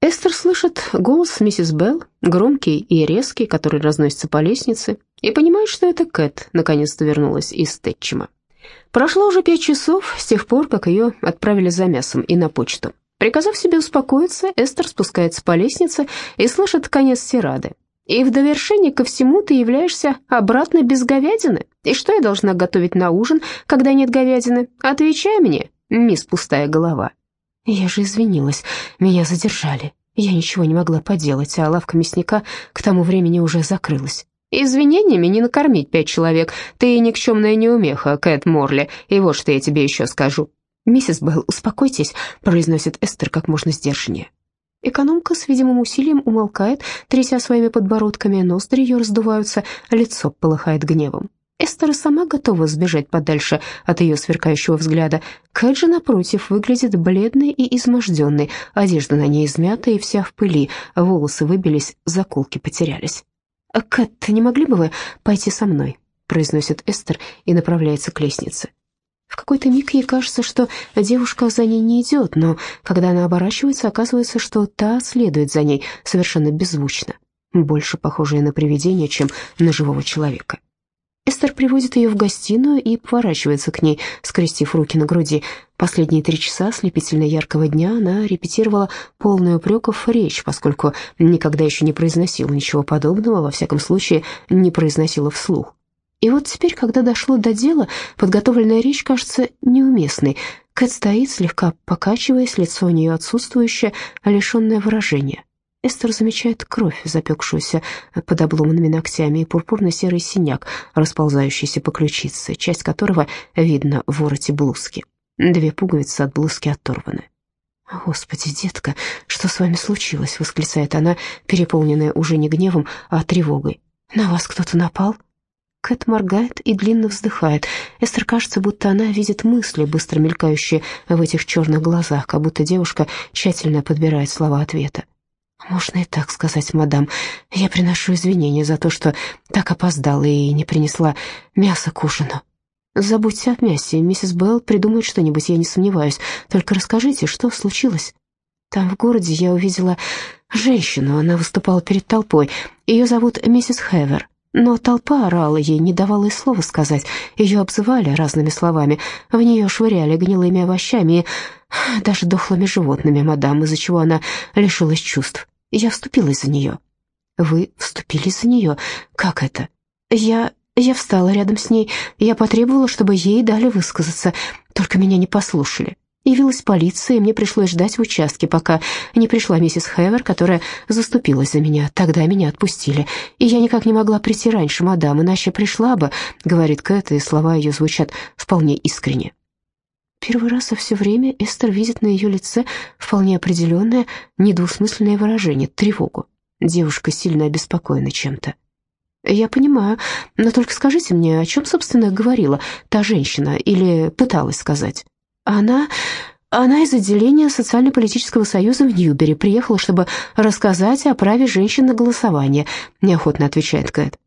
Эстер слышит голос миссис Белл, громкий и резкий, который разносится по лестнице, и понимает, что это Кэт наконец-то вернулась из Тэтчема. Прошло уже пять часов с тех пор, как ее отправили за мясом и на почту. Приказав себе успокоиться, Эстер спускается по лестнице и слышит конец тирады. «И в довершение ко всему ты являешься обратно без говядины? И что я должна готовить на ужин, когда нет говядины? Отвечай мне, мисс Пустая Голова». Я же извинилась, меня задержали. Я ничего не могла поделать, а лавка мясника к тому времени уже закрылась. Извинениями не накормить пять человек. Ты никчемная неумеха, Кэт Морли, и вот что я тебе еще скажу. «Миссис Белл, успокойтесь», — произносит Эстер как можно сдержаннее. Экономка с видимым усилием умолкает, тряся своими подбородками, ноздри ее раздуваются, лицо полыхает гневом. Эстер сама готова сбежать подальше от ее сверкающего взгляда. Кэт же, напротив, выглядит бледной и изможденной, одежда на ней измята и вся в пыли, волосы выбились, заколки потерялись. «Кэт, не могли бы вы пойти со мной?» произносит Эстер и направляется к лестнице. В какой-то миг ей кажется, что девушка за ней не идет, но когда она оборачивается, оказывается, что та следует за ней совершенно беззвучно, больше похожая на привидение, чем на живого человека. Эстер приводит ее в гостиную и поворачивается к ней, скрестив руки на груди. Последние три часа слепительно яркого дня она репетировала полную упреков речь, поскольку никогда еще не произносила ничего подобного, во всяком случае, не произносила вслух. И вот теперь, когда дошло до дела, подготовленная речь кажется неуместной. Кэт стоит, слегка покачиваясь, лицо у нее отсутствующее, лишенное выражения. Эстер замечает кровь, запекшуюся под обломанными ногтями, и пурпурно-серый синяк, расползающийся по ключице, часть которого видно в вороте блузки. Две пуговицы от блузки оторваны. «Господи, детка, что с вами случилось?» — восклицает она, переполненная уже не гневом, а тревогой. «На вас кто-то напал?» Кэт моргает и длинно вздыхает. Эстер кажется, будто она видит мысли, быстро мелькающие в этих черных глазах, как будто девушка тщательно подбирает слова ответа. «Можно и так сказать, мадам. Я приношу извинения за то, что так опоздала и не принесла мясо к ужину». «Забудьте о мясе. Миссис Белл придумает что-нибудь, я не сомневаюсь. Только расскажите, что случилось?» «Там в городе я увидела женщину. Она выступала перед толпой. Ее зовут миссис Хевер. Но толпа орала ей, не давала и слова сказать. Ее обзывали разными словами. В нее швыряли гнилыми овощами и даже дохлыми животными, мадам, из-за чего она лишилась чувств. Я вступилась за нее». «Вы вступились за нее? Как это?» «Я... я встала рядом с ней. Я потребовала, чтобы ей дали высказаться. Только меня не послушали. Явилась полиция, и мне пришлось ждать в участке, пока не пришла миссис Хевер, которая заступилась за меня. Тогда меня отпустили. И я никак не могла прийти раньше, мадам, иначе пришла бы», — говорит Кэт, и слова ее звучат вполне искренне. Первый раз за все время Эстер видит на ее лице вполне определенное, недвусмысленное выражение — тревогу. Девушка сильно обеспокоена чем-то. «Я понимаю, но только скажите мне, о чем, собственно, говорила та женщина или пыталась сказать?» «Она... она из отделения Социально-политического союза в Ньюбери приехала, чтобы рассказать о праве женщин на голосование», — неохотно отвечает Кэт.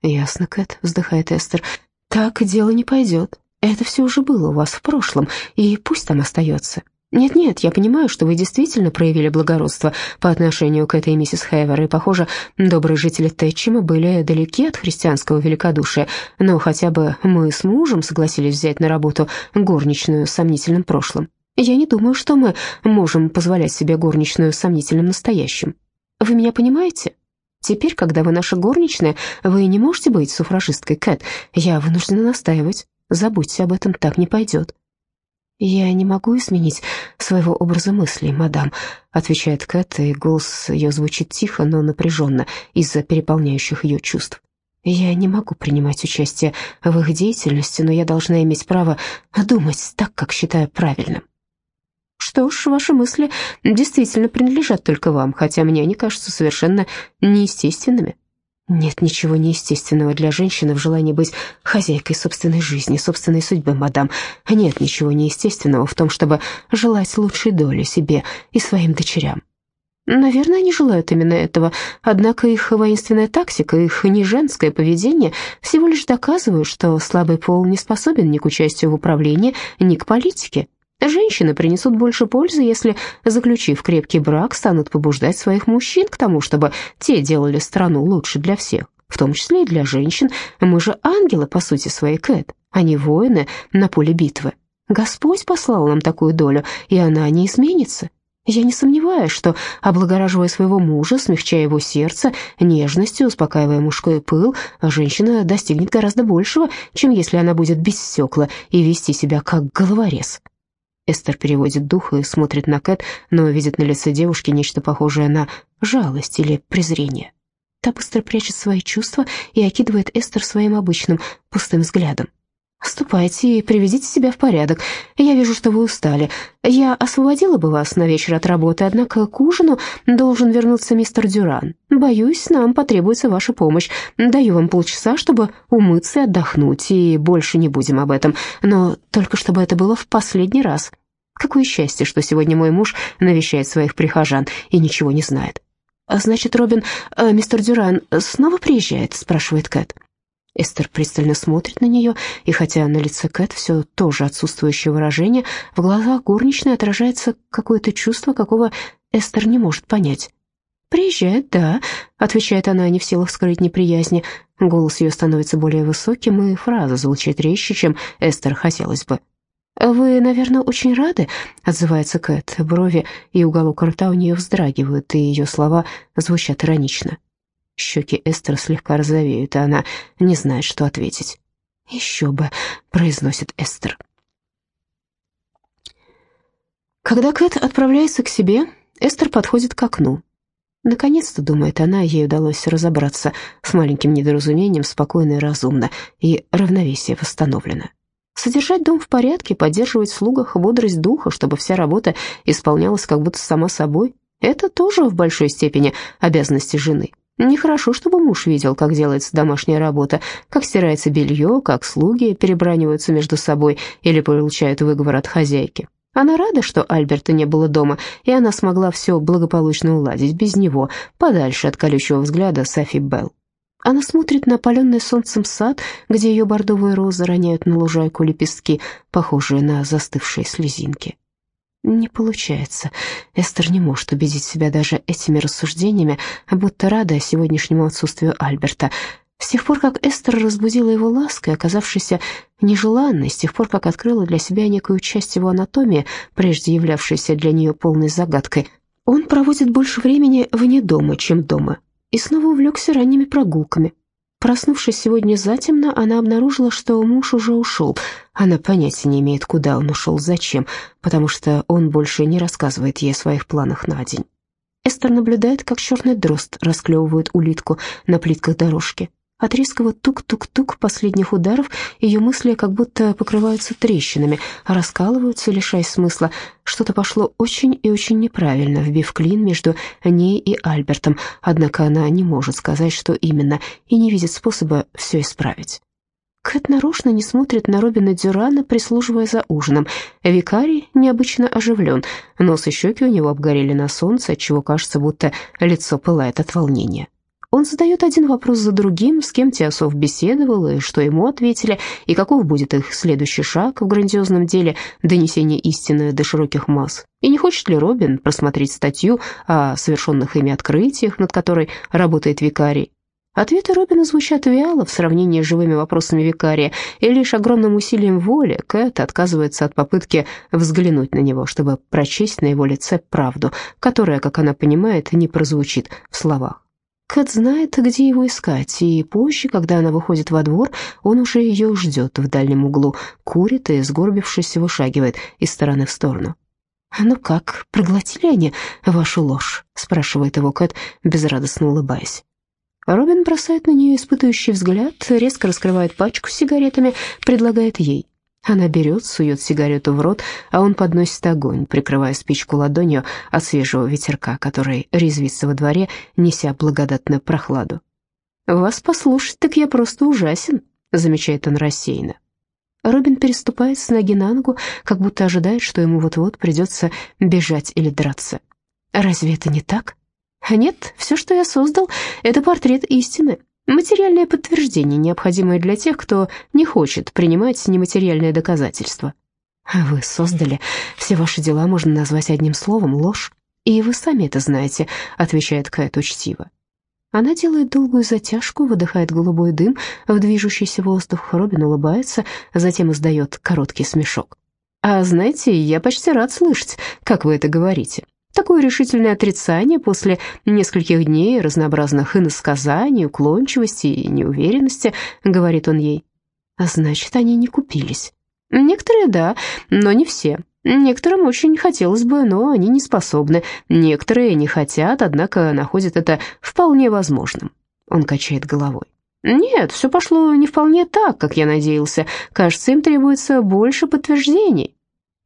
«Ясно, Кэт», — вздыхает Эстер. «Так дело не пойдет. Это все уже было у вас в прошлом, и пусть там остается. Нет-нет, я понимаю, что вы действительно проявили благородство по отношению к этой миссис Хейвер, и, похоже, добрые жители Тэтчима были далеки от христианского великодушия, но хотя бы мы с мужем согласились взять на работу горничную с сомнительным прошлым. Я не думаю, что мы можем позволять себе горничную с сомнительным настоящим. Вы меня понимаете? Теперь, когда вы наша горничная, вы не можете быть суфражисткой, Кэт. Я вынуждена настаивать. Забудьте об этом, так не пойдет». «Я не могу изменить своего образа мыслей, мадам», отвечает Кэт, и голос ее звучит тихо, но напряженно из-за переполняющих ее чувств. «Я не могу принимать участие в их деятельности, но я должна иметь право думать так, как считаю правильным». «Что ж, ваши мысли действительно принадлежат только вам, хотя мне они кажутся совершенно неестественными». Нет ничего неестественного для женщины в желании быть хозяйкой собственной жизни, собственной судьбы, мадам. Нет ничего неестественного в том, чтобы желать лучшей доли себе и своим дочерям. Наверное, они желают именно этого, однако их воинственная тактика, их неженское поведение всего лишь доказывают, что слабый пол не способен ни к участию в управлении, ни к политике. Женщины принесут больше пользы, если, заключив крепкий брак, станут побуждать своих мужчин к тому, чтобы те делали страну лучше для всех, в том числе и для женщин. Мы же ангелы, по сути своей, Кэт, а не воины на поле битвы. Господь послал нам такую долю, и она не изменится. Я не сомневаюсь, что, облагораживая своего мужа, смягчая его сердце, нежностью, успокаивая мужской пыл, женщина достигнет гораздо большего, чем если она будет без и вести себя как головорез. Эстер переводит дух и смотрит на Кэт, но видит на лице девушки нечто похожее на жалость или презрение. Та быстро прячет свои чувства и окидывает Эстер своим обычным пустым взглядом. «Ступайте и приведите себя в порядок. Я вижу, что вы устали. Я освободила бы вас на вечер от работы, однако к ужину должен вернуться мистер Дюран. Боюсь, нам потребуется ваша помощь. Даю вам полчаса, чтобы умыться и отдохнуть, и больше не будем об этом. Но только чтобы это было в последний раз. Какое счастье, что сегодня мой муж навещает своих прихожан и ничего не знает». «Значит, Робин, э, мистер Дюран снова приезжает?» — спрашивает Кэт. Эстер пристально смотрит на нее, и хотя на лице Кэт все тоже отсутствующее выражение, в глазах горничной отражается какое-то чувство, какого Эстер не может понять. «Приезжает, да», — отвечает она, не в силах скрыть неприязни. Голос ее становится более высоким, и фраза звучит резче, чем Эстер хотелось бы. «Вы, наверное, очень рады?» — отзывается Кэт. Брови и уголок рта у нее вздрагивают, и ее слова звучат иронично. Щеки Эстер слегка розовеют, и она не знает, что ответить. «Еще бы», — произносит Эстер. Когда Кэт отправляется к себе, Эстер подходит к окну. Наконец-то, думает она, ей удалось разобраться с маленьким недоразумением спокойно и разумно, и равновесие восстановлено. Содержать дом в порядке, поддерживать в слугах бодрость духа, чтобы вся работа исполнялась как будто сама собой, это тоже в большой степени обязанности жены. Нехорошо, чтобы муж видел, как делается домашняя работа, как стирается белье, как слуги перебраниваются между собой или получают выговор от хозяйки. Она рада, что Альберта не было дома, и она смогла все благополучно уладить без него, подальше от колючего взгляда Софи Белл. Она смотрит на опаленный солнцем сад, где ее бордовые розы роняют на лужайку лепестки, похожие на застывшие слезинки. Не получается. Эстер не может убедить себя даже этими рассуждениями, будто рада сегодняшнему отсутствию Альберта. С тех пор, как Эстер разбудила его лаской, оказавшейся нежеланной, с тех пор, как открыла для себя некую часть его анатомии, прежде являвшейся для нее полной загадкой, он проводит больше времени вне дома, чем дома, и снова увлекся ранними прогулками. Проснувшись сегодня затемно, она обнаружила, что муж уже ушел. Она понятия не имеет, куда он ушел, зачем, потому что он больше не рассказывает ей о своих планах на день. Эстер наблюдает, как черный дрозд расклевывает улитку на плитках дорожки. От резкого тук-тук-тук последних ударов ее мысли как будто покрываются трещинами, раскалываются, лишаясь смысла. Что-то пошло очень и очень неправильно, вбив клин между ней и Альбертом, однако она не может сказать, что именно, и не видит способа все исправить. Кэт нарочно не смотрит на Робина Дюрана, прислуживая за ужином. Викарий необычно оживлен, нос и щеки у него обгорели на солнце, отчего кажется, будто лицо пылает от волнения. Он задает один вопрос за другим, с кем Теософ беседовал, и что ему ответили, и каков будет их следующий шаг в грандиозном деле донесения истины до широких масс. И не хочет ли Робин просмотреть статью о совершенных ими открытиях, над которой работает викарий? Ответы Робина звучат вяло в сравнении с живыми вопросами викария, и лишь огромным усилием воли Кэт отказывается от попытки взглянуть на него, чтобы прочесть на его лице правду, которая, как она понимает, не прозвучит в словах. Кэт знает, где его искать, и позже, когда она выходит во двор, он уже ее ждет в дальнем углу, курит и, сгорбившись, вышагивает из стороны в сторону. «Ну как, проглотили они вашу ложь?» — спрашивает его Кэт, безрадостно улыбаясь. Робин бросает на нее испытывающий взгляд, резко раскрывает пачку с сигаретами, предлагает ей. Она берет, сует сигарету в рот, а он подносит огонь, прикрывая спичку ладонью от свежего ветерка, который резвится во дворе, неся благодатную прохладу. «Вас послушать, так я просто ужасен», — замечает он рассеянно. Робин переступает с ноги на ногу, как будто ожидает, что ему вот-вот придется бежать или драться. «Разве это не так?» «Нет, все, что я создал, это портрет истины, Материальное подтверждение, необходимое для тех, кто не хочет принимать нематериальное доказательство. Вы создали. Все ваши дела можно назвать одним словом — ложь. И вы сами это знаете, отвечает Кэт учтиво. Она делает долгую затяжку, выдыхает голубой дым в движущийся воздух. Робин улыбается, затем издает короткий смешок. «А знаете, я почти рад слышать, как вы это говорите. Такое решительное отрицание после нескольких дней разнообразных иносказаний, уклончивости и неуверенности», — говорит он ей. «А значит, они не купились». «Некоторые, да, но не все. Некоторым очень хотелось бы, но они не способны. Некоторые не хотят, однако находят это вполне возможным». Он качает головой. «Нет, все пошло не вполне так, как я надеялся. Кажется, им требуется больше подтверждений».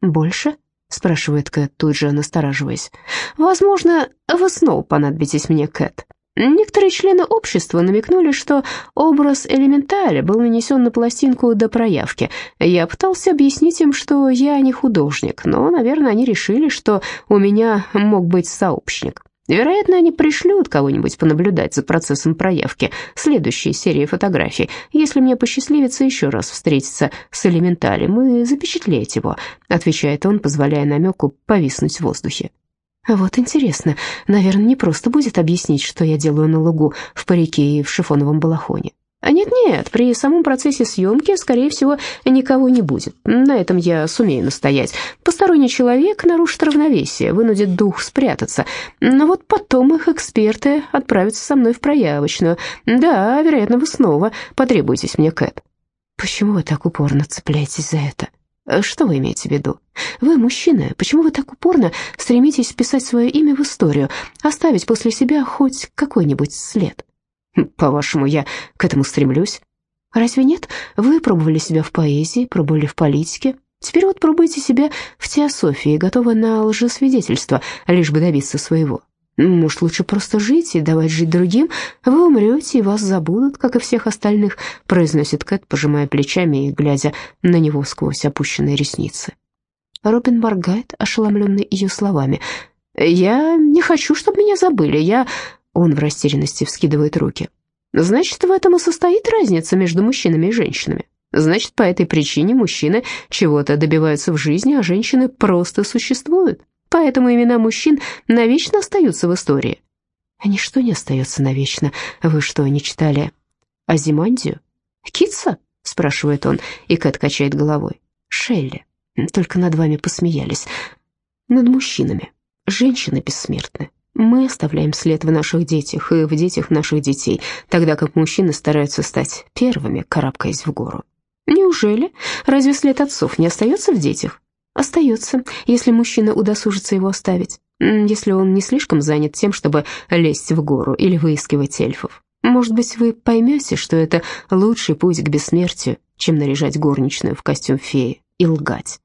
«Больше?» — спрашивает Кэт, тут же настораживаясь. «Возможно, вы снова понадобитесь мне, Кэт. Некоторые члены общества намекнули, что образ элементаля был нанесен на пластинку до проявки. Я пытался объяснить им, что я не художник, но, наверное, они решили, что у меня мог быть сообщник. Вероятно, они пришлют кого-нибудь понаблюдать за процессом проявки следующей серии фотографий. Если мне посчастливится еще раз встретиться с элементалем и запечатлеть его, отвечает он, позволяя намеку повиснуть в воздухе. Вот интересно, наверное, не просто будет объяснить, что я делаю на лугу в парике и в шифоновом балахоне. А нет-нет, при самом процессе съемки, скорее всего, никого не будет. На этом я сумею настоять. Посторонний человек нарушит равновесие, вынудит дух спрятаться. Но вот потом их эксперты отправятся со мной в проявочную. Да, вероятно, вы снова потребуетесь мне, Кэт. Почему вы так упорно цепляетесь за это? Что вы имеете в виду? Вы мужчина, почему вы так упорно стремитесь вписать свое имя в историю, оставить после себя хоть какой-нибудь след? По-вашему, я к этому стремлюсь? Разве нет? Вы пробовали себя в поэзии, пробовали в политике. Теперь вот пробуйте себя в теософии, готовы на лжесвидетельство, лишь бы добиться своего. Может, лучше просто жить и давать жить другим? Вы умрете, и вас забудут, как и всех остальных», — произносит Кэт, пожимая плечами и глядя на него сквозь опущенные ресницы. Робин моргает, ошеломленный ее словами. «Я не хочу, чтобы меня забыли. Я он в растерянности вскидывает руки. Значит, в этом и состоит разница между мужчинами и женщинами. Значит, по этой причине мужчины чего-то добиваются в жизни, а женщины просто существуют. Поэтому имена мужчин навечно остаются в истории. Ничто не остается навечно. Вы что, не читали Азимандию? Китса? спрашивает он, и Кэт качает головой. Шелли. Только над вами посмеялись. Над мужчинами. Женщины бессмертны. Мы оставляем след в наших детях и в детях наших детей, тогда как мужчины стараются стать первыми, карабкаясь в гору. Неужели? Разве след отцов не остается в детях? Остается, если мужчина удосужится его оставить, если он не слишком занят тем, чтобы лезть в гору или выискивать эльфов. Может быть, вы поймете, что это лучший путь к бессмертию, чем наряжать горничную в костюм феи и лгать.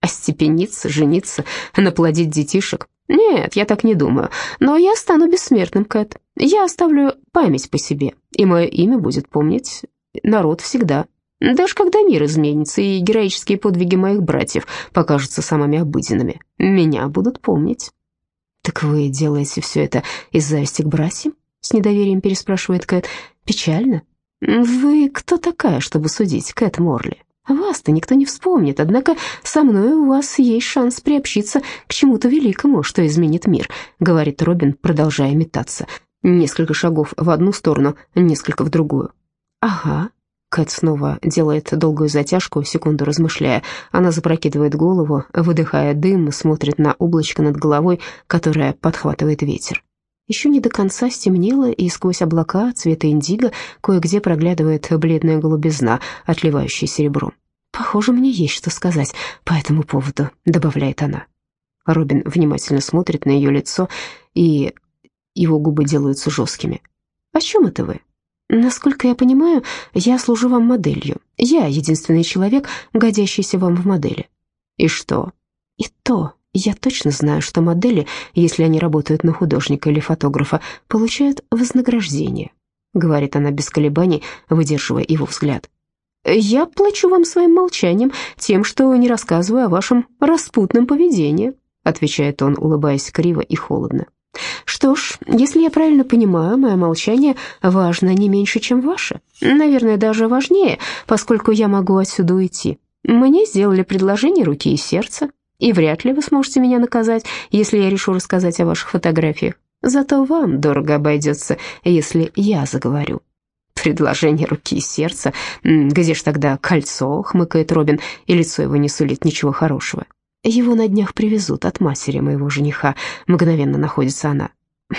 Остепениться, жениться, наплодить детишек «Нет, я так не думаю. Но я стану бессмертным, Кэт. Я оставлю память по себе, и мое имя будет помнить народ всегда. Даже когда мир изменится, и героические подвиги моих братьев покажутся самыми обыденными, меня будут помнить». «Так вы делаете все это из зависти к братьям?» — с недоверием переспрашивает Кэт. «Печально? Вы кто такая, чтобы судить, Кэт Морли?» Вас-то никто не вспомнит, однако со мной у вас есть шанс приобщиться к чему-то великому, что изменит мир», — говорит Робин, продолжая метаться. Несколько шагов в одну сторону, несколько в другую. «Ага». Кэт снова делает долгую затяжку, секунду размышляя. Она запрокидывает голову, выдыхая дым, смотрит на облачко над головой, которое подхватывает ветер. Еще не до конца стемнело, и сквозь облака цвета индиго кое-где проглядывает бледная голубизна, отливающая серебром. «Похоже, мне есть что сказать по этому поводу», — добавляет она. Робин внимательно смотрит на ее лицо, и его губы делаются жесткими. «О чем это вы?» «Насколько я понимаю, я служу вам моделью. Я единственный человек, годящийся вам в модели». «И что?» «И то, я точно знаю, что модели, если они работают на художника или фотографа, получают вознаграждение, говорит она без колебаний, выдерживая его взгляд. Я плачу вам своим молчанием, тем, что не рассказываю о вашем распутном поведении, отвечает он, улыбаясь криво и холодно. Что ж, если я правильно понимаю, мое молчание важно не меньше, чем ваше. Наверное, даже важнее, поскольку я могу отсюда уйти. Мне сделали предложение руки и сердца, и вряд ли вы сможете меня наказать, если я решу рассказать о ваших фотографиях. Зато вам дорого обойдется, если я заговорю». «Предложение руки и сердца? Где ж тогда кольцо?» — хмыкает Робин, и лицо его не сулит ничего хорошего. «Его на днях привезут от матери моего жениха», — мгновенно находится она.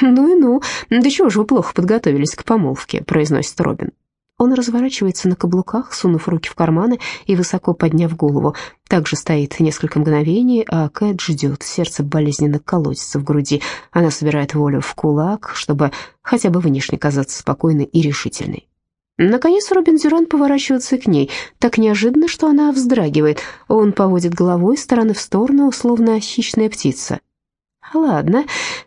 «Ну и ну, да чего же вы плохо подготовились к помолвке», — произносит Робин. Он разворачивается на каблуках, сунув руки в карманы и высоко подняв голову. Также стоит несколько мгновений, а Кэт ждет. Сердце болезненно колотится в груди. Она собирает волю в кулак, чтобы хотя бы внешне казаться спокойной и решительной. Наконец Робин Дюран поворачивается к ней. Так неожиданно, что она вздрагивает. Он поводит головой стороны в сторону, словно хищная птица. «Ладно,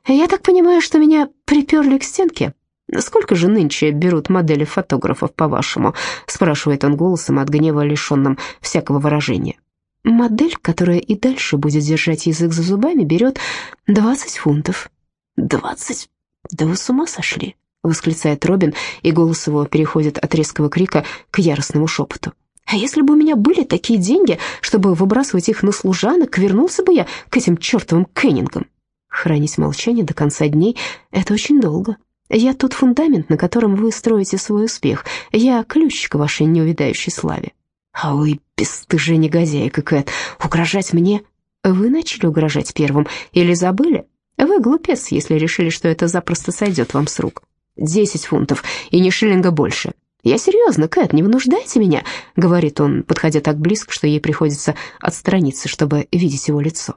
я так понимаю, что меня приперли к стенке?» «Сколько же нынче берут модели фотографов, по-вашему?» спрашивает он голосом от гнева, лишенным всякого выражения. «Модель, которая и дальше будет держать язык за зубами, берет 20 фунтов». «Двадцать? Да вы с ума сошли?» восклицает Робин, и голос его переходит от резкого крика к яростному шепоту. «А если бы у меня были такие деньги, чтобы выбрасывать их на служанок, вернулся бы я к этим чертовым Кеннингам?» Хранить молчание до конца дней — это очень долго. Я тот фундамент, на котором вы строите свой успех. Я ключ к вашей неувидающей славе. А вы бесстыжая негодяйка, Кэт, угрожать мне? Вы начали угрожать первым или забыли? Вы глупец, если решили, что это запросто сойдет вам с рук. Десять фунтов и ни шиллинга больше. «Я серьезно, Кэт, не вынуждайте меня», — говорит он, подходя так близко, что ей приходится отстраниться, чтобы видеть его лицо.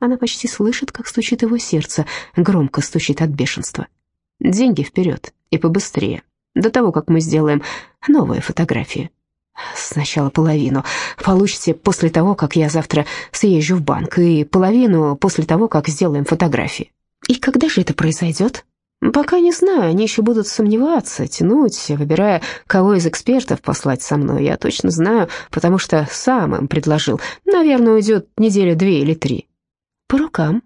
Она почти слышит, как стучит его сердце, громко стучит от бешенства. Деньги вперед и побыстрее, до того, как мы сделаем новые фотографии. Сначала половину получите после того, как я завтра съезжу в банк, и половину после того, как сделаем фотографии. И когда же это произойдет? Пока не знаю, они еще будут сомневаться, тянуть, выбирая, кого из экспертов послать со мной. Я точно знаю, потому что сам им предложил. Наверное, уйдет неделю две или три. По рукам.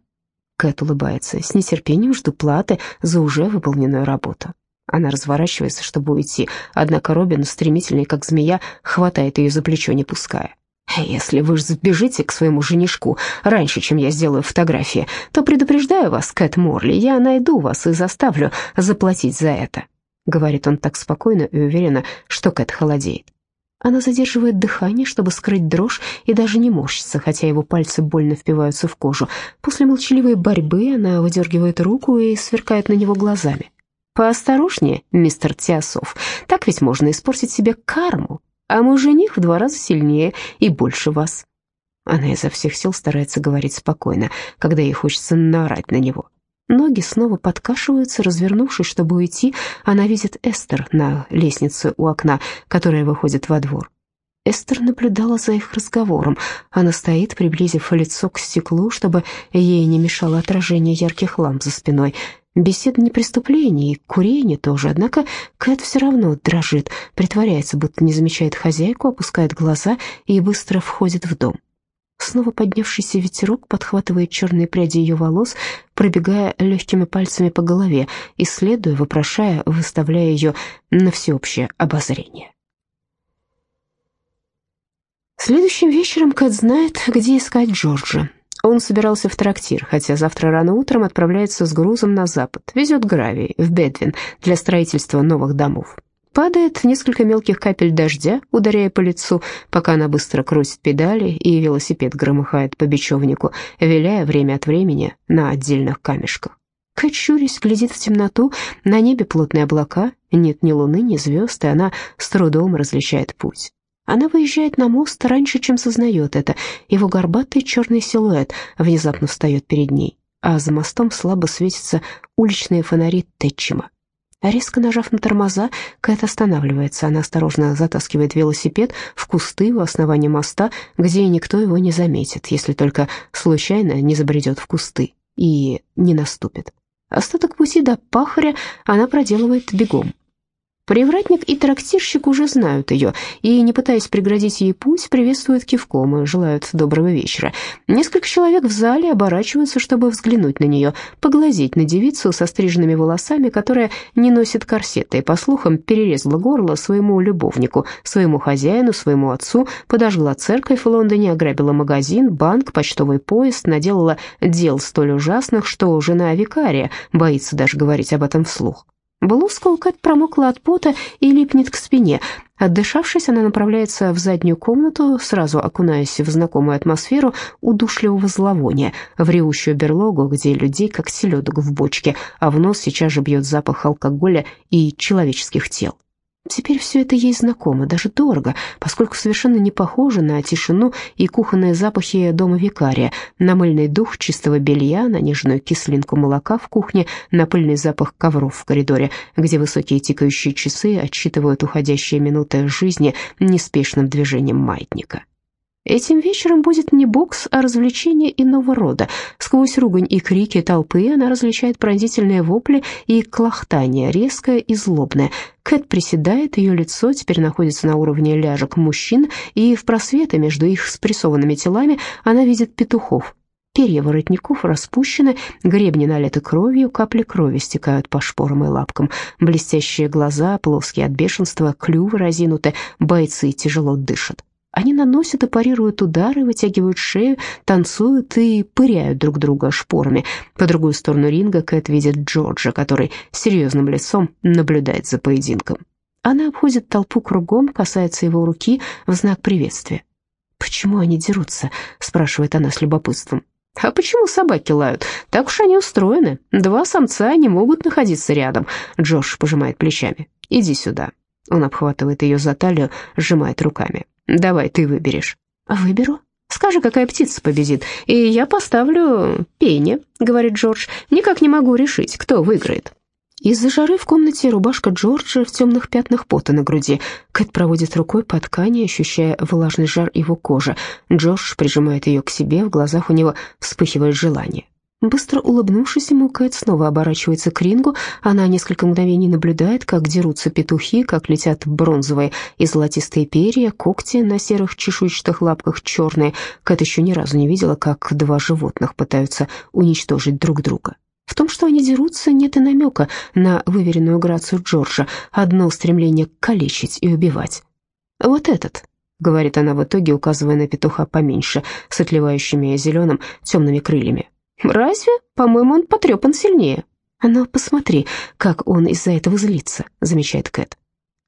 Кэт улыбается. «С нетерпением жду платы за уже выполненную работу». Она разворачивается, чтобы уйти, однако Робин, стремительный как змея, хватает ее за плечо, не пуская. «Если вы сбежите к своему женишку раньше, чем я сделаю фотографии, то предупреждаю вас, Кэт Морли, я найду вас и заставлю заплатить за это», — говорит он так спокойно и уверенно, что Кэт холодеет. Она задерживает дыхание, чтобы скрыть дрожь, и даже не морщится, хотя его пальцы больно впиваются в кожу. После молчаливой борьбы она выдергивает руку и сверкает на него глазами. «Поосторожнее, мистер Теософ, так ведь можно испортить себе карму, а мой жених в два раза сильнее и больше вас». Она изо всех сил старается говорить спокойно, когда ей хочется наорать на него. Ноги снова подкашиваются, развернувшись, чтобы уйти, она видит Эстер на лестнице у окна, которая выходит во двор. Эстер наблюдала за их разговором. Она стоит, приблизив лицо к стеклу, чтобы ей не мешало отражение ярких ламп за спиной. Беседа не преступление, и курение тоже, однако Кэт все равно дрожит, притворяется, будто не замечает хозяйку, опускает глаза и быстро входит в дом. Снова поднявшийся ветерок подхватывает черные пряди ее волос, пробегая легкими пальцами по голове, исследуя, вопрошая, выставляя ее на всеобщее обозрение. Следующим вечером Кэт знает, где искать Джорджа. Он собирался в трактир, хотя завтра рано утром отправляется с грузом на запад, везет гравий в Бедвин для строительства новых домов. Падает несколько мелких капель дождя, ударяя по лицу, пока она быстро крутит педали, и велосипед громыхает по бечевнику, виляя время от времени на отдельных камешках. Кэт, щурясь, глядит в темноту, на небе плотные облака, нет ни луны, ни звезд, и она с трудом различает путь. Она выезжает на мост раньше, чем сознает это. Его горбатый черный силуэт внезапно встает перед ней, а за мостом слабо светятся уличные фонари Тэтчима. Резко нажав на тормоза, Кэт останавливается. Она осторожно затаскивает велосипед в кусты у основания моста, где никто его не заметит, если только случайно не забредет в кусты и не наступит. Остаток пути до пахаря она проделывает бегом. Привратник и трактирщик уже знают ее, и, не пытаясь преградить ей путь, приветствуют кивком и желают доброго вечера. Несколько человек в зале оборачиваются, чтобы взглянуть на нее, поглазеть на девицу со стриженными волосами, которая не носит корсета и, по слухам, перерезала горло своему любовнику, своему хозяину, своему отцу, подожгла церковь в Лондоне, ограбила магазин, банк, почтовый поезд, наделала дел столь ужасных, что жена викария боится даже говорить об этом вслух. Блузка у Кэт промокла от пота и липнет к спине. Отдышавшись, она направляется в заднюю комнату, сразу окунаясь в знакомую атмосферу удушливого зловония, в ревущую берлогу, где людей как селедок в бочке, а в нос сейчас же бьет запах алкоголя и человеческих тел. Теперь все это ей знакомо, даже дорого, поскольку совершенно не похоже на тишину и кухонные запахи дома викария, на мыльный дух чистого белья, на нежную кислинку молока в кухне, на пыльный запах ковров в коридоре, где высокие тикающие часы отсчитывают уходящие минуты жизни неспешным движением маятника. Этим вечером будет не бокс, а развлечение иного рода. Сквозь ругань и крики толпы она различает пронзительные вопли и клохтание, резкое и злобное. Кэт приседает, ее лицо теперь находится на уровне ляжек мужчин, и в просветы между их спрессованными телами она видит петухов. Перья воротников распущены, гребни налиты кровью, капли крови стекают по шпорам и лапкам. Блестящие глаза, плоские от бешенства, клювы разинуты, бойцы тяжело дышат. Они наносят и парируют удары, вытягивают шею, танцуют и пыряют друг друга шпорами. По другую сторону ринга Кэт видит Джорджа, который серьезным лицом наблюдает за поединком. Она обходит толпу кругом, касается его руки в знак приветствия. «Почему они дерутся?» — спрашивает она с любопытством. «А почему собаки лают? Так уж они устроены. Два самца не могут находиться рядом», — Джордж пожимает плечами. «Иди сюда». Он обхватывает ее за талию, сжимает руками. Давай, ты выберешь». «Выберу?» «Скажи, какая птица победит, и я поставлю пение», — говорит Джордж. «Никак не могу решить, кто выиграет». Из-за жары в комнате рубашка Джорджа в темных пятнах пота на груди. Кэт проводит рукой по ткани, ощущая влажный жар его кожи. Джордж прижимает ее к себе, в глазах у него вспыхивает желание. Быстро улыбнувшись ему, Кэт снова оборачивается к рингу. Она несколько мгновений наблюдает, как дерутся петухи, как летят бронзовые и золотистые перья, когти на серых чешуйчатых лапках черные. Кэт еще ни разу не видела, как два животных пытаются уничтожить друг друга. В том, что они дерутся, нет и намека на выверенную грацию Джорджа, одно стремление калечить и убивать. «Вот этот», — говорит она в итоге, указывая на петуха поменьше, с отливающими зеленым темными крыльями. «Разве? По-моему, он потрепан сильнее». «Но посмотри, как он из-за этого злится», — замечает Кэт.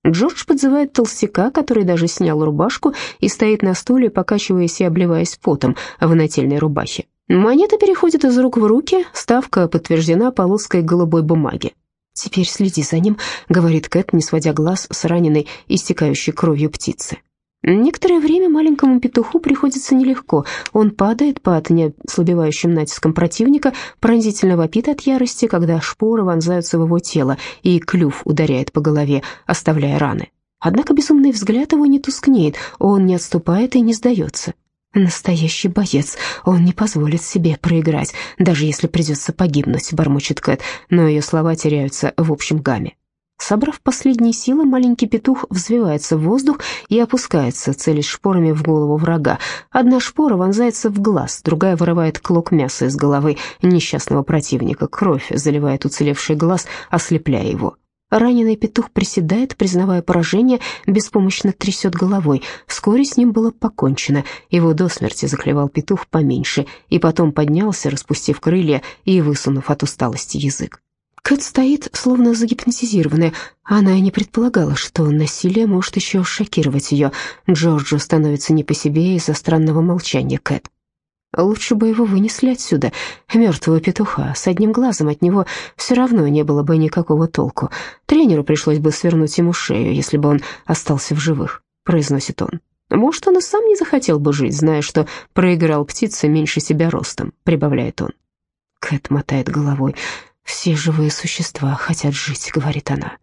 Джордж подзывает толстяка, который даже снял рубашку и стоит на стуле, покачиваясь и обливаясь потом в нательной рубахе. Монета переходит из рук в руки, ставка подтверждена полоской голубой бумаги. «Теперь следи за ним», — говорит Кэт, не сводя глаз с раненой, истекающей кровью птицы. Некоторое время маленькому петуху приходится нелегко. Он падает под неослабевающим натиском противника, пронзительно вопит от ярости, когда шпоры вонзаются в его тело, и клюв ударяет по голове, оставляя раны. Однако безумный взгляд его не тускнеет, он не отступает и не сдается. «Настоящий боец, он не позволит себе проиграть, даже если придется погибнуть», — бормочет Кэт, но ее слова теряются в общем гамме. Собрав последние силы, маленький петух взвивается в воздух и опускается, целясь шпорами в голову врага. Одна шпора вонзается в глаз, другая вырывает клок мяса из головы несчастного противника. Кровь заливает уцелевший глаз, ослепляя его. Раненый петух приседает, признавая поражение, беспомощно трясет головой. Вскоре с ним было покончено. Его до смерти заклевал петух поменьше, и потом поднялся, распустив крылья и высунув от усталости язык. Кэт стоит, словно загипнотизированная. Она и не предполагала, что насилие может еще шокировать ее. Джорджу становится не по себе из-за странного молчания Кэт. Лучше бы его вынесли отсюда, мертвого петуха. С одним глазом от него все равно не было бы никакого толку. Тренеру пришлось бы свернуть ему шею, если бы он остался в живых, произносит он. Может, он и сам не захотел бы жить, зная, что проиграл птице меньше себя ростом, прибавляет он. Кэт мотает головой. «Все живые существа хотят жить», — говорит она.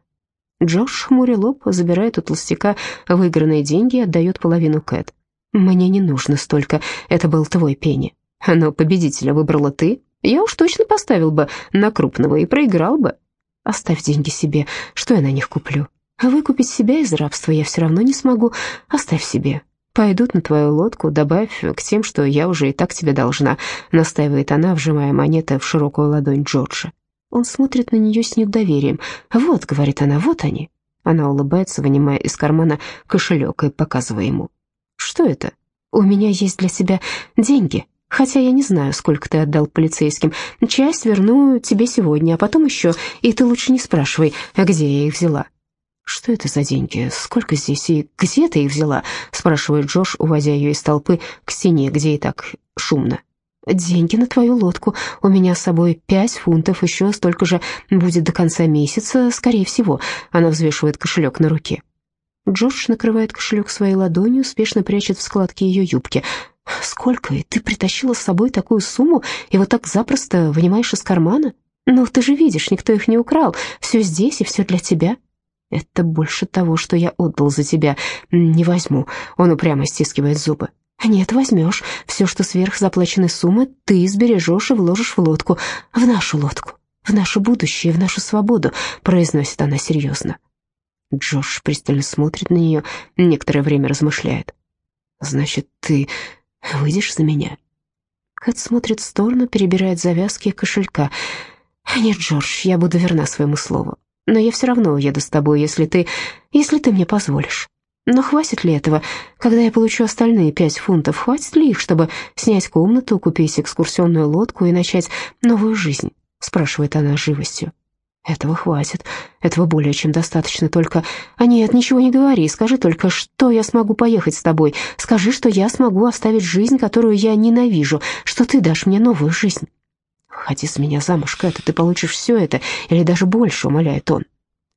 Джош, хмуря лоб, забирает у толстяка выигранные деньги и отдает половину Кэт. «Мне не нужно столько, это был твой пенни. Но победителя выбрала ты. Я уж точно поставил бы на крупного и проиграл бы. Оставь деньги себе, что я на них куплю?» Выкупить себя из рабства я все равно не смогу. Оставь себе. Пойдут на твою лодку, добавь к тем, что я уже и так тебе должна», — настаивает она, вжимая монеты в широкую ладонь Джорджа. Он смотрит на нее с недоверием. «Вот», — говорит она, — «вот они». Она улыбается, вынимая из кармана кошелек и показывая ему. «Что это?» «У меня есть для тебя деньги», Хотя я не знаю, сколько ты отдал полицейским. Часть верну тебе сегодня, а потом еще. И ты лучше не спрашивай, где я их взяла». «Что это за деньги? Сколько здесь и где ты их взяла?» спрашивает Джош, уводя ее из толпы к стене, где и так шумно. «Деньги на твою лодку. У меня с собой пять фунтов, еще столько же будет до конца месяца, скорее всего». Она взвешивает кошелек на руке. Джордж накрывает кошелек своей ладонью, спешно прячет в складке ее юбки. «Сколько? И ты притащила с собой такую сумму и вот так запросто вынимаешь из кармана? Ну, ты же видишь, никто их не украл. Все здесь и все для тебя». «Это больше того, что я отдал за тебя. Не возьму». Он упрямо стискивает зубы. «Нет, возьмешь. Все, что сверх заплаченной суммы, ты сбережешь и вложишь в лодку. В нашу лодку. В наше будущее, в нашу свободу», — произносит она серьезно. Джош пристально смотрит на нее, некоторое время размышляет. «Значит, ты выйдешь за меня?» Кэт смотрит в сторону, перебирает завязки кошелька. «Нет, Джордж, я буду верна своему слову. Но я все равно уеду с тобой, если ты... если ты мне позволишь. Но хватит ли этого? Когда я получу остальные пять фунтов, хватит ли их, чтобы снять комнату, купить экскурсионную лодку и начать новую жизнь?» спрашивает она живостью. Этого хватит. Этого более чем достаточно. Только... А нет, ничего не говори. Скажи только, что я смогу поехать с тобой. Скажи, что я смогу оставить жизнь, которую я ненавижу. Что ты дашь мне новую жизнь. «Выходи с меня замуж, Кэт, ты получишь все это, или даже больше», — умоляет он.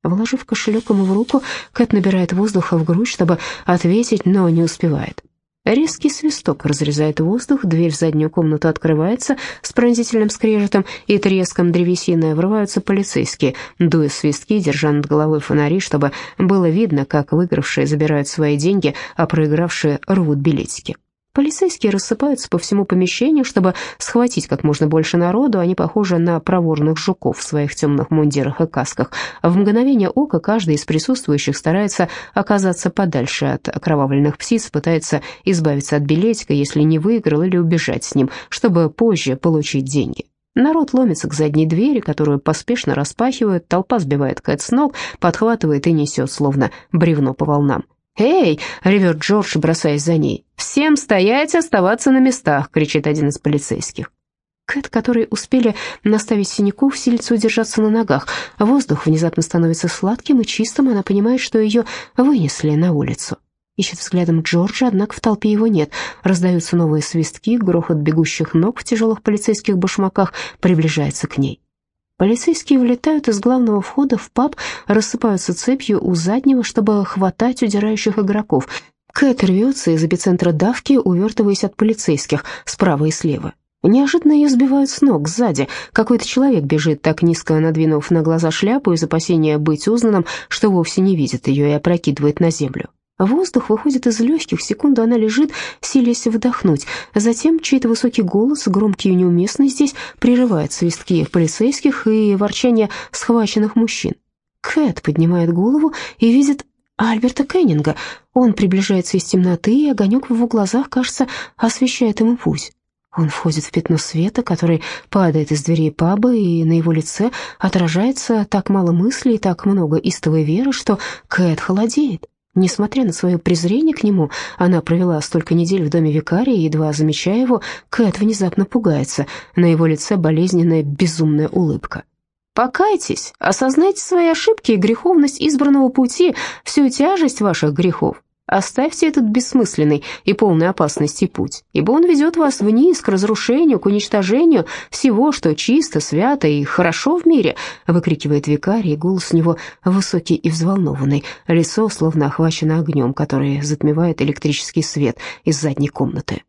Вложив кошелек ему в руку, Кэт набирает воздуха в грудь, чтобы ответить, но не успевает. Резкий свисток разрезает воздух, дверь в заднюю комнату открывается с пронзительным скрежетом и треском древесины. Врываются полицейские, дуя свистки, держа над головой фонари, чтобы было видно, как выигравшие забирают свои деньги, а проигравшие рвут билетики. Полицейские рассыпаются по всему помещению, чтобы схватить как можно больше народу. Они похожи на проворных жуков в своих темных мундирах и касках. В мгновение ока каждый из присутствующих старается оказаться подальше от окровавленных птиц, пытается избавиться от билетика, если не выиграл, или убежать с ним, чтобы позже получить деньги. Народ ломится к задней двери, которую поспешно распахивают, толпа сбивает Кэт с ног, подхватывает и несет, словно бревно по волнам. «Эй!» — ревет Джордж, бросаясь за ней. «Всем стоять, оставаться на местах!» — кричит один из полицейских. Кэт, которые успели наставить синяков, силится удержаться на ногах. Воздух внезапно становится сладким и чистым, она понимает, что ее вынесли на улицу. Ищет взглядом Джорджа, однако в толпе его нет. Раздаются новые свистки, грохот бегущих ног в тяжелых полицейских башмаках приближается к ней. Полицейские влетают из главного входа в паб, рассыпаются цепью у заднего, чтобы хватать удирающих игроков. Кэт рвется из эпицентра давки, увертываясь от полицейских справа и слева. Неожиданно ее сбивают с ног сзади. Какой-то человек бежит, так низко надвинув на глаза шляпу из опасения быть узнанным, что вовсе не видит ее и опрокидывает на землю. Воздух выходит из легких, секунду она лежит, силясь вдохнуть. Затем чей-то высокий голос, громкий и неуместный здесь, прерывает свистки полицейских и ворчание схваченных мужчин. Кэт поднимает голову и видит Альберта Кеннинга. Он приближается из темноты, и огонек в его глазах, кажется, освещает ему путь. Он входит в пятно света, который падает из дверей паба, и на его лице отражается так мало мыслей и так много истовой веры, что Кэт холодеет. Несмотря на свое презрение к нему, она провела столько недель в доме викария, едва замечая его, Кэт внезапно пугается. На его лице болезненная безумная улыбка. «Покайтесь, осознайте свои ошибки и греховность избранного пути, всю тяжесть ваших грехов. Оставьте этот бессмысленный и полный опасности путь, ибо он ведет вас вниз, к разрушению, к уничтожению всего, что чисто, свято и хорошо в мире», — выкрикивает викарий, голос у него высокий и взволнованный, лицо словно охвачено огнем, который затмевает электрический свет из задней комнаты.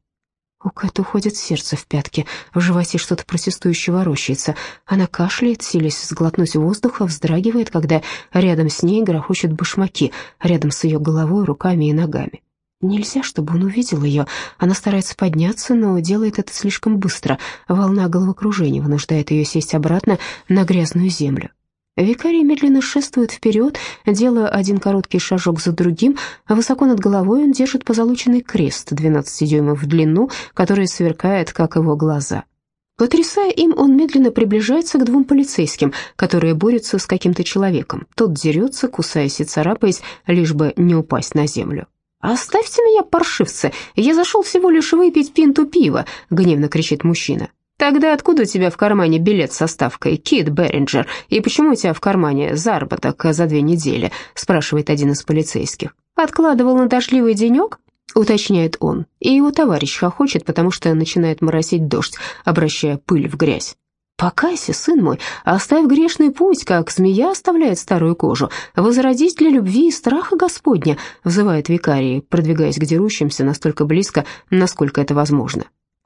У Кэт уходит сердце в пятки, в животе что-то протестующе ворочается. Она кашляет, силясь сглотнуть воздуха, вздрагивает, когда рядом с ней грохочут башмаки, рядом с ее головой, руками и ногами. Нельзя, чтобы он увидел ее. Она старается подняться, но делает это слишком быстро. Волна головокружения вынуждает ее сесть обратно на грязную землю. Викарий медленно шествует вперед, делая один короткий шажок за другим, а высоко над головой он держит позолоченный крест 12 дюймов в длину, который сверкает, как его глаза. Потрясая им, он медленно приближается к двум полицейским, которые борются с каким-то человеком. Тот дерется, кусаясь и царапаясь, лишь бы не упасть на землю. «Оставьте меня, паршивцы! Я зашел всего лишь выпить пинту пива!» — гневно кричит мужчина. «Тогда откуда у тебя в кармане билет со ставкой, Кит Беринджер? И почему у тебя в кармане заработок за две недели?» — спрашивает один из полицейских. «Откладывал на дождливый денек?» — уточняет он. И его товарищ хохочет, потому что начинает моросить дождь, обращая пыль в грязь. «Покайся, сын мой, оставь грешный путь, как змея оставляет старую кожу. Возродись для любви и страха Господня», — взывает викарий, продвигаясь к дерущимся настолько близко, насколько это возможно.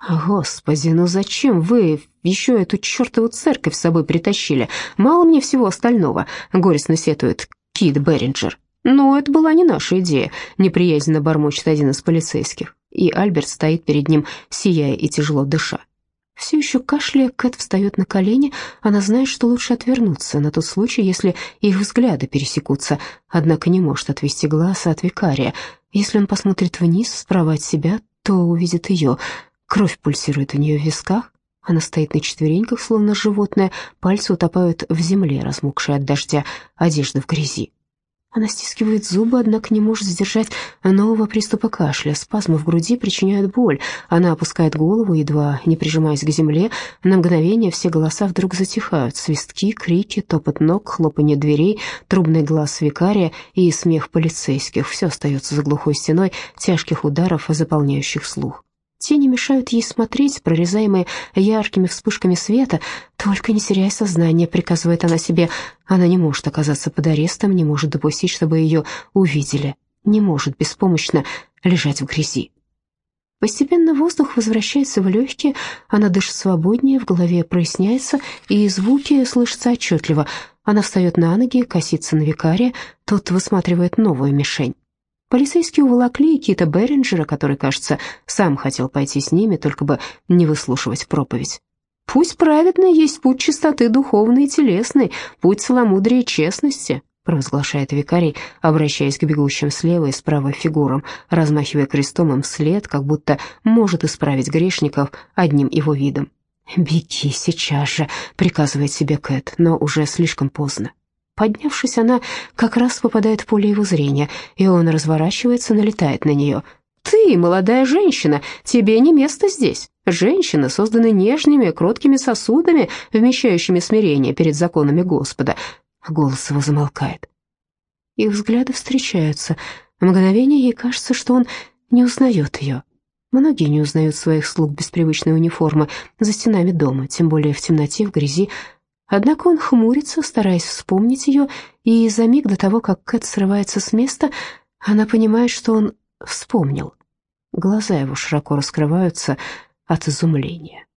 «Господи, ну зачем вы еще эту чертову церковь с собой притащили? Мало мне всего остального», — горестно сетует Кит Беринджер. «Но это была не наша идея», — неприязненно бормочет один из полицейских. И Альберт стоит перед ним, сияя и тяжело дыша. Все еще кашляя, Кэт встает на колени. Она знает, что лучше отвернуться на тот случай, если их взгляды пересекутся, однако не может отвести глаз от викария. Если он посмотрит вниз, справа от себя, то увидит ее. Кровь пульсирует у нее в висках. Она стоит на четвереньках, словно животное, пальцы утопают в земле, размокшей от дождя, одежда в грязи. Она стискивает зубы, однако не может сдержать нового приступа кашля. Спазмы в груди причиняют боль. Она опускает голову, едва не прижимаясь к земле. На мгновение все голоса вдруг затихают. Свистки, крики, топот ног, хлопанье дверей, трубный глаз викария и смех полицейских. Все остается за глухой стеной тяжких ударов, заполняющих слух. Тени мешают ей смотреть, прорезаемые яркими вспышками света. «Только не теряй сознание», — приказывает она себе. Она не может оказаться под арестом, не может допустить, чтобы ее увидели, не может беспомощно лежать в грязи. Постепенно воздух возвращается в легкие, она дышит свободнее, в голове проясняется, и звуки слышатся отчетливо. Она встает на ноги, косится на викария, тот высматривает новую мишень. Полицейские уволокли Кита Беринджера, который, кажется, сам хотел пойти с ними, только бы не выслушивать проповедь. «Пусть праведный есть путь чистоты духовной и телесной, путь целомудрия и честности», провозглашает викарий, обращаясь к бегущим слева и справа фигурам, размахивая крестом им вслед, как будто может исправить грешников одним его видом. «Беги сейчас же», — приказывает себе Кэт, но уже слишком поздно. Поднявшись, она как раз попадает в поле его зрения, и он разворачивается, налетает на нее. «Ты, молодая женщина, тебе не место здесь. Женщины созданы нежными, кроткими сосудами, вмещающими смирение перед законами Господа». Голос его замолкает. Их взгляды встречаются. Мгновение ей кажется, что он не узнает ее. Многие не узнают своих слуг без привычной униформы за стенами дома, тем более в темноте, в грязи, Однако он хмурится, стараясь вспомнить ее, и за миг до того, как Кэт срывается с места, она понимает, что он вспомнил. Глаза его широко раскрываются от изумления.